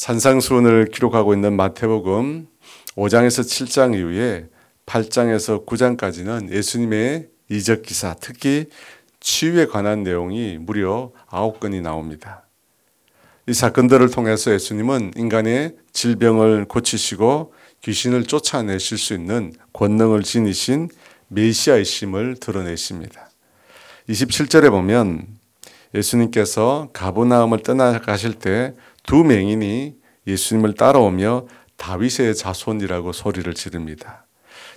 산상수훈을 기록하고 있는 마태복음 5장에서 7장 이후에 8장에서 9장까지는 예수님의 이적 기사, 특히 치유에 관한 내용이 무려 9건이 나옵니다. 이 사건들을 통해서 예수님은 인간의 질병을 고치시고 귀신을 쫓아내실 수 있는 권능을 지니신 메시아의 심을 드러내십니다. 27절에 보면 예수님께서 가보나움을 떠나가실 때 두 맹인이 예수님을 따라오며 다윗의 자손이라고 소리를 지릅니다.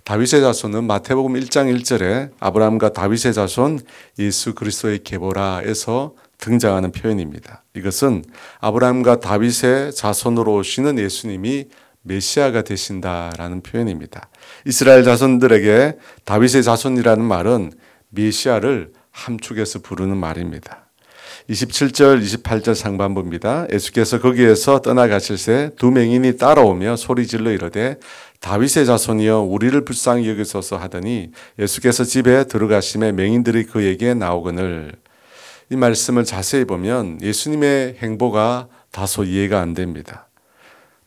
다윗의 자손은 마태복음 1장 1절에 아브라함과 다윗의 자손 예수 그리스도의 계보라에서 등장하는 표현입니다. 이것은 아브라함과 다윗의 자손으로 오시는 예수님이 메시아가 되신다라는 표현입니다. 이스라엘 자손들에게 다윗의 자손이라는 말은 메시아를 함축해서 부르는 말입니다. 27절, 28절 상반부입니다. 예수께서 거기에서 떠나가실 새 두 맹인이 따라오며 소리질러 이르되 다윗의 자손이여 우리를 불쌍히 여기소서 하더니 예수께서 집에 들어가심에 맹인들이 그에게 나오거늘 이 말씀을 자세히 보면 예수님의 행보가 다소 이해가 안 됩니다.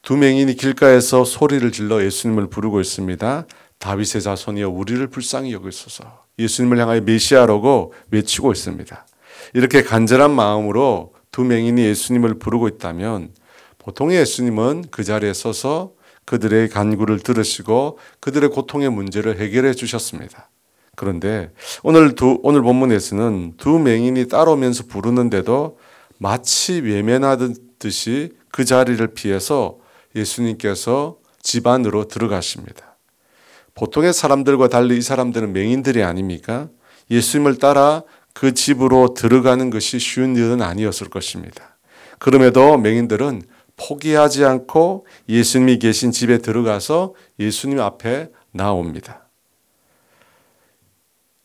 두 맹인이 길가에서 소리를 질러 예수님을 부르고 있습니다. 다윗의 자손이여 우리를 불쌍히 여기소서. 예수님을 향하여 메시아라고 외치고 있습니다. 이렇게 간절한 마음으로 두 맹인이 예수님을 부르고 있다면 보통의 예수님은 그 자리에 서서 그들의 간구를 들으시고 그들의 고통의 문제를 해결해 주셨습니다. 그런데 오늘 두 오늘 본문에서는 두 맹인이 따라오면서 부르는데도 마치 외면하듯이 그 자리를 피해서 예수님께서 집 안으로 들어가십니다. 보통의 사람들과 달리 이 사람들은 맹인들이 아닙니까? 예수님을 따라 그 집으로 들어가는 것이 쉬운 일은 아니었을 것입니다. 그럼에도 맹인들은 포기하지 않고 예수님이 계신 집에 들어가서 예수님 앞에 나옵니다.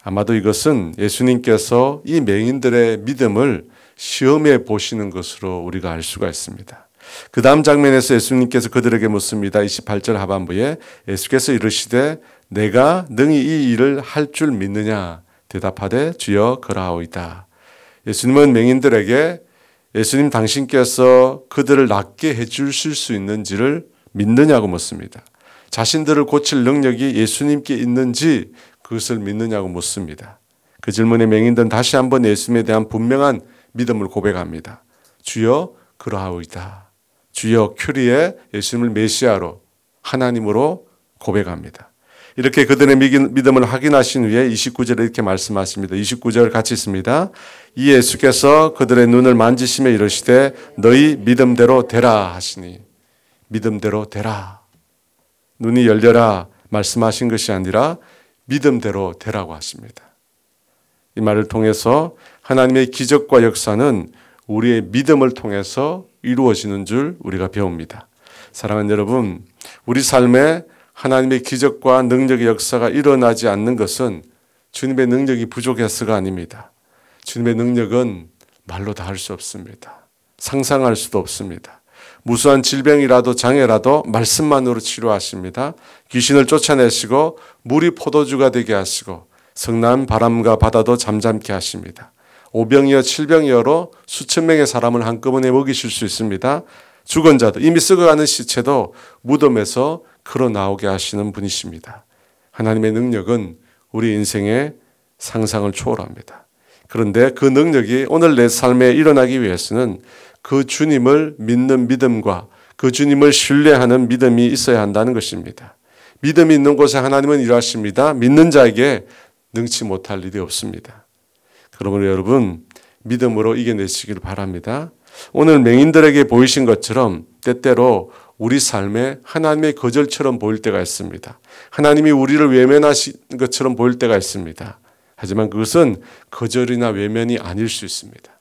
아마도 이것은 예수님께서 이 맹인들의 믿음을 시험해 보시는 것으로 우리가 알 수가 있습니다. 그 다음 장면에서 예수님께서 그들에게 묻습니다. 28절 하반부에 예수께서 이르시되 내가 능히 이 일을 할 줄 믿느냐 대답하되 주여 그라오이다. 예수님은 맹인들에게 예수님 당신께서 그들을 낫게 해주실 수 있는지를 믿느냐고 묻습니다. 자신들을 고칠 능력이 예수님께 있는지 그것을 믿느냐고 묻습니다. 그 질문에 맹인들은 다시 한번 예수님에 대한 분명한 믿음을 고백합니다. 주여 그러하오이다. 주여 큐리에 예수님을 메시아로 하나님으로 고백합니다. 이렇게 그들의 믿음을 확인하신 후에 29절에 이렇게 말씀하십니다. 29절 같이 있습니다. 이 예수께서 그들의 눈을 만지시며 이르시되 너희 믿음대로 되라 하시니 믿음대로 되라. 눈이 열려라 말씀하신 것이 아니라 믿음대로 되라고 하십니다. 이 말을 통해서 하나님의 기적과 역사는 우리의 믿음을 통해서 이루어지는 줄 우리가 배웁니다. 사랑하는 여러분, 우리 삶에 하나님의 기적과 능력의 역사가 일어나지 않는 것은 주님의 능력이 부족해서가 아닙니다. 주님의 능력은 말로 다 할 수 없습니다. 상상할 수도 없습니다. 무수한 질병이라도 장애라도 말씀만으로 치료하십니다. 귀신을 쫓아내시고 물이 포도주가 되게 하시고 성난 바람과 바다도 잠잠케 하십니다. 오병이어 칠병이어로 수천 명의 사람을 한꺼번에 먹이실 수 있습니다. 죽은 자도 이미 썩어가는 시체도 무덤에서 걸어 나오게 하시는 분이십니다. 하나님의 능력은 우리 인생의 상상을 초월합니다. 그런데 그 능력이 오늘 내 삶에 일어나기 위해서는 그 주님을 믿는 믿음과 그 주님을 신뢰하는 믿음이 있어야 한다는 것입니다. 믿음이 있는 곳에 하나님은 일하십니다. 믿는 자에게 능치 못할 일이 없습니다. 그러므로 여러분 믿음으로 이겨내시길 바랍니다. 오늘 맹인들에게 보이신 것처럼 때때로 우리 삶에 하나님의 거절처럼 보일 때가 있습니다. 하나님이 우리를 외면하신 것처럼 보일 때가 있습니다. 하지만 그것은 거절이나 외면이 아닐 수 있습니다.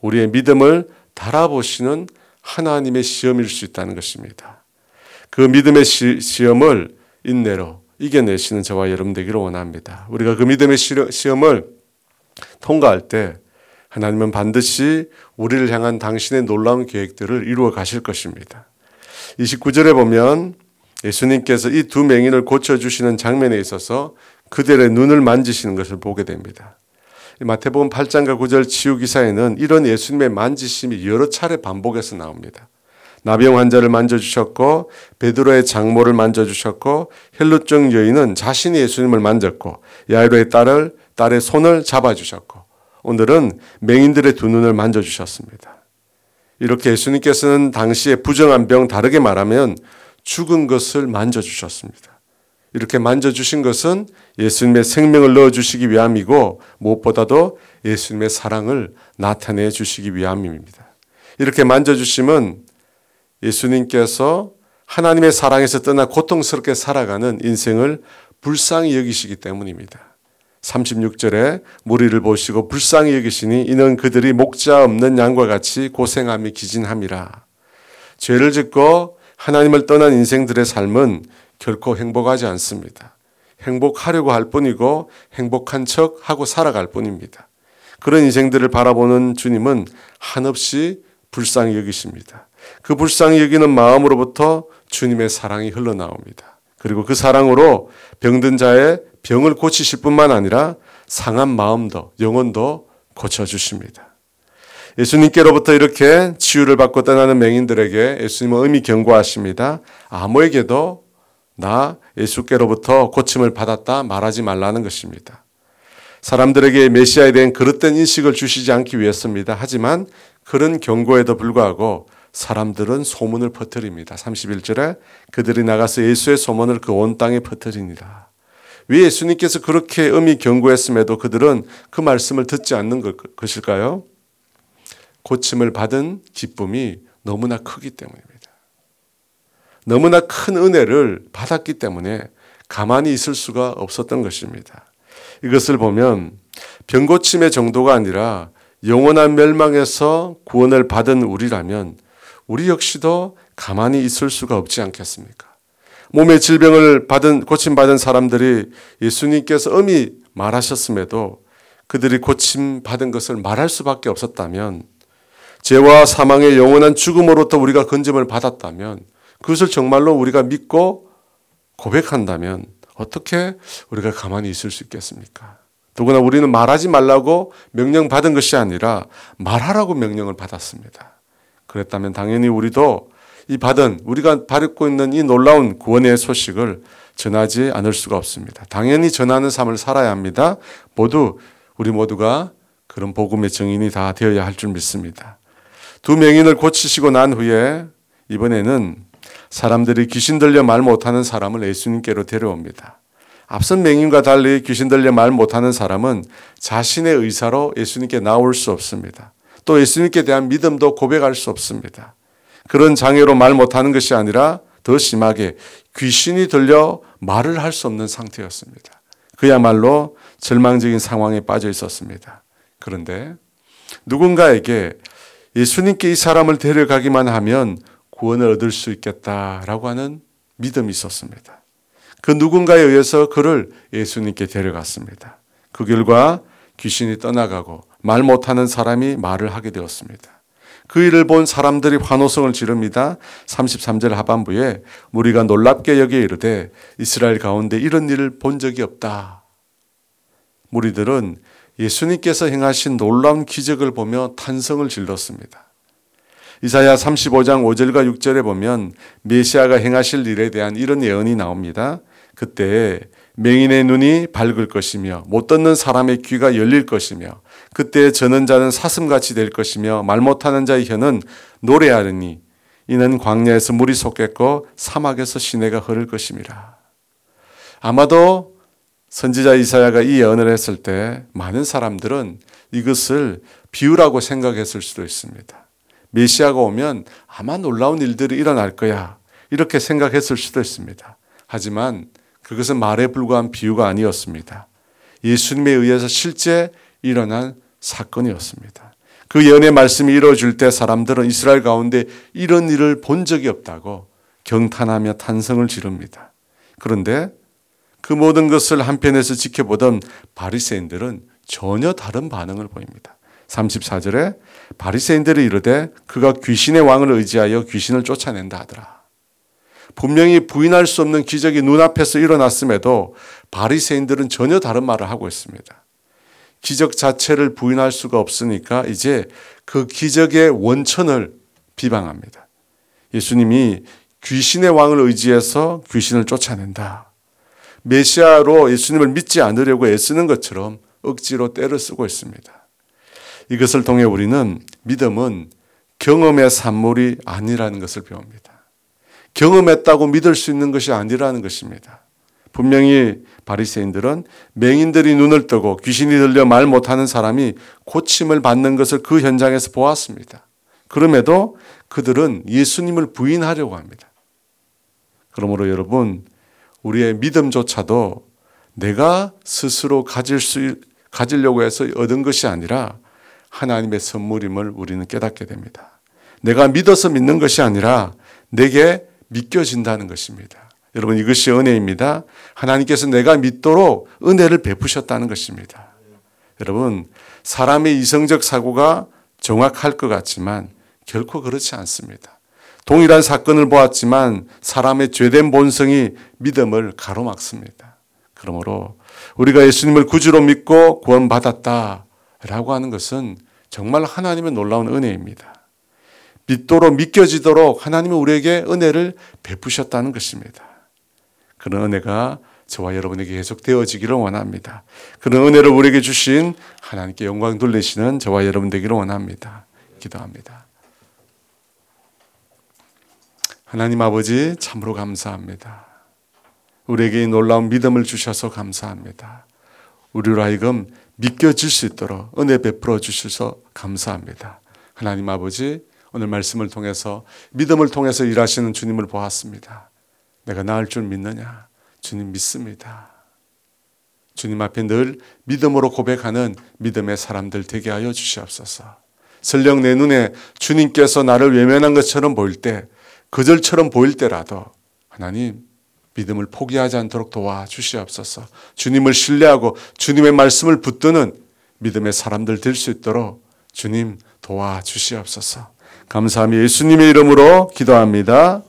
우리의 믿음을 달아보시는 하나님의 시험일 수 있다는 것입니다. 그 믿음의 시, 험을 인내로 이겨내시는 저와 여러분 되기를 원합니다. 우리가 그 믿음의 시험을 통과할 때 하나님은 반드시 우리를 향한 당신의 놀라운 계획들을 이루어 가실 것입니다. 29절에 보면 예수님께서 이 두 맹인을 고쳐주시는 장면에 있어서 그들의 눈을 만지시는 것을 보게 됩니다. 마태복음 8장과 9절 치유 기사에는 이런 예수님의 만지심이 여러 차례 반복해서 나옵니다. 나병 환자를 만져주셨고 베드로의 장모를 만져주셨고 헬루증 여인은 자신이 예수님을 만졌고 야이로의 딸을 딸의 손을 잡아주셨고 오늘은 맹인들의 두 눈을 만져주셨습니다. 이렇게 예수님께서는 당시에 부정한 병 다르게 말하면 죽은 것을 만져주셨습니다. 이렇게 만져주신 것은 예수님의 생명을 넣어주시기 위함이고 무엇보다도 예수님의 사랑을 나타내 주시기 위함입니다. 이렇게 만져주심은 예수님께서 하나님의 사랑에서 떠나 고통스럽게 살아가는 인생을 불쌍히 여기시기 때문입니다. 36절에 무리를 보시고 불쌍히 여기시니 이는 그들이 목자 없는 양과 같이 고생함이 기진함이라. 죄를 짓고 하나님을 떠난 인생들의 삶은 결코 행복하지 않습니다. 행복하려고 할 뿐이고 행복한 척 하고 살아갈 뿐입니다. 그런 인생들을 바라보는 주님은 한없이 불쌍히 여기십니다. 그 불쌍히 여기는 마음으로부터 주님의 사랑이 흘러나옵니다. 그리고 그 사랑으로 병든 자의 병을 고치실 뿐만 아니라 상한 마음도 영혼도 고쳐주십니다. 예수님께로부터 이렇게 치유를 받고 떠나는 맹인들에게 예수님은 의미 경고하십니다. 아무에게도 나 예수께로부터 고침을 받았다 말하지 말라는 것입니다. 사람들에게 메시아에 대한 그릇된 인식을 주시지 않기 위해서입니다. 하지만 그런 경고에도 불구하고 사람들은 소문을 퍼뜨립니다. 31절에 그들이 나가서 예수의 소문을 그 온 땅에 퍼뜨리니라. 왜 예수님께서 그렇게 음이 경고했음에도 그들은 그 말씀을 듣지 않는 것일까요? 고침을 받은 기쁨이 너무나 크기 때문입니다. 너무나 큰 은혜를 받았기 때문에 가만히 있을 수가 없었던 것입니다. 이것을 보면 병고침의 정도가 아니라 영원한 멸망에서 구원을 받은 우리라면 우리 역시도 가만히 있을 수가 없지 않겠습니까? 몸의 질병을 받은 고침 받은 사람들이 예수님께서 엄히 말하셨음에도 그들이 고침 받은 것을 말할 수밖에 없었다면 죄와 사망의 영원한 죽음으로부터 우리가 건짐을 받았다면 그것을 정말로 우리가 믿고 고백한다면 어떻게 우리가 가만히 있을 수 있겠습니까? 더구나 우리는 말하지 말라고 명령 받은 것이 아니라 말하라고 명령을 받았습니다. 그랬다면 당연히 우리도 이 받은 우리가 받고 있는 이 놀라운 구원의 소식을 전하지 않을 수가 없습니다. 당연히 전하는 삶을 살아야 합니다. 모두 우리 모두가 그런 복음의 증인이 다 되어야 할 줄 믿습니다. 두 명인을 고치시고 난 후에 이번에는 사람들이 귀신 들려 말 못하는 사람을 예수님께로 데려옵니다. 앞선 맹인과 달리 귀신 들려 말 못하는 사람은 자신의 의사로 예수님께 나올 수 없습니다. 또 예수님께 대한 믿음도 고백할 수 없습니다. 그런 장애로 말 못하는 것이 아니라 더 심하게 귀신이 들려 말을 할 수 없는 상태였습니다. 그야말로 절망적인 상황에 빠져 있었습니다. 그런데 누군가에게 예수님께 이 사람을 데려가기만 하면 구원을 얻을 수 있겠다라고 하는 믿음이 있었습니다. 그 누군가에 의해서 그를 예수님께 데려갔습니다. 그 결과 귀신이 떠나가고 말 못하는 사람이 말을 하게 되었습니다. 그 일을 본 사람들이 환호성을 지릅니다. 33절 하반부에 우리가 놀랍게 여겨 이르되 이스라엘 가운데 이런 일을 본 적이 없다. 무리들은 예수님께서 행하신 놀라운 기적을 보며 탄성을 질렀습니다. 이사야 35장 5절과 6절에 보면 메시아가 행하실 일에 대한 이런 예언이 나옵니다. 그때 맹인의 눈이 밝을 것이며 못 듣는 사람의 귀가 열릴 것이며 그때 저는 자는 사슴같이 될 것이며 말 못하는 자의 혀는 노래하느니 이는 광야에서 물이 솟겠고 사막에서 시내가 흐를 것임이라. 아마도 선지자 이사야가 이 예언을 했을 때 많은 사람들은 이것을 비유라고 생각했을 수도 있습니다. 메시아가 오면 아마 놀라운 일들이 일어날 거야. 이렇게 생각했을 수도 있습니다. 하지만 그것은 말에 불과한 비유가 아니었습니다. 예수님에 의해서 실제 일어난 사건이었습니다. 그 예언의 말씀이 이루어질 때 사람들은 이스라엘 가운데 이런 일을 본 적이 없다고 경탄하며 탄성을 지릅니다. 그런데 그 모든 것을 한편에서 지켜보던 바리새인들은 전혀 다른 반응을 보입니다. 34절에 바리새인들이 이르되 그가 귀신의 왕을 의지하여 귀신을 쫓아낸다 하더라. 분명히 부인할 수 없는 기적이 눈앞에서 일어났음에도 바리새인들은 전혀 다른 말을 하고 있습니다. 기적 자체를 부인할 수가 없으니까 이제 그 기적의 원천을 비방합니다. 예수님이 귀신의 왕을 의지해서 귀신을 쫓아낸다. 메시아로 예수님을 믿지 않으려고 애쓰는 것처럼 억지로 때를 쓰고 있습니다. 이것을 통해 우리는 믿음은 경험의 산물이 아니라는 것을 배웁니다. 경험했다고 믿을 수 있는 것이 아니라는 것입니다. 분명히 바리새인들은 맹인들이 눈을 뜨고 귀신이 들려 말 못하는 사람이 고침을 받는 것을 그 현장에서 보았습니다. 그럼에도 그들은 예수님을 부인하려고 합니다. 그러므로 여러분 우리의 믿음조차도 내가 스스로 가질 수 가지려고 해서 얻은 것이 아니라 하나님의 선물임을 우리는 깨닫게 됩니다. 내가 믿어서 믿는 것이 아니라 내게 믿겨진다는 것입니다. 여러분 이것이 은혜입니다. 하나님께서 내가 믿도록 은혜를 베푸셨다는 것입니다. 여러분 사람의 이성적 사고가 정확할 것 같지만 결코 그렇지 않습니다. 동일한 사건을 보았지만 사람의 죄된 본성이 믿음을 가로막습니다. 그러므로 우리가 예수님을 구주로 믿고 구원받았다라고 하는 것은 정말 하나님의 놀라운 은혜입니다. 믿도록 믿겨지도록 하나님이 우리에게 은혜를 베푸셨다는 것입니다. 그런 은혜가 저와 여러분에게 계속 되어지기를 원합니다. 그런 은혜를 우리에게 주신 하나님께 영광 돌리시는 저와 여러분 되기를 원합니다. 기도합니다. 하나님 아버지 참으로 감사합니다. 우리에게 놀라운 믿음을 주셔서 감사합니다. 우리로 하여금 믿겨질 수 있도록 은혜 베풀어 주셔서 감사합니다. 하나님 아버지 오늘 말씀을 통해서 믿음을 통해서 일하시는 주님을 보았습니다. 내가 나을 줄 믿느냐? 주님 믿습니다. 주님 앞에 늘 믿음으로 고백하는 믿음의 사람들 되게 하여 주시옵소서. 설령 내 눈에 주님께서 나를 외면한 것처럼 보일 때, 거절처럼 보일 때라도 하나님 믿음을 포기하지 않도록 도와 주시옵소서. 주님을 신뢰하고 주님의 말씀을 붙드는 믿음의 사람들 될 수 있도록 주님 도와 주시옵소서. 감사하며 예수님의 이름으로 기도합니다.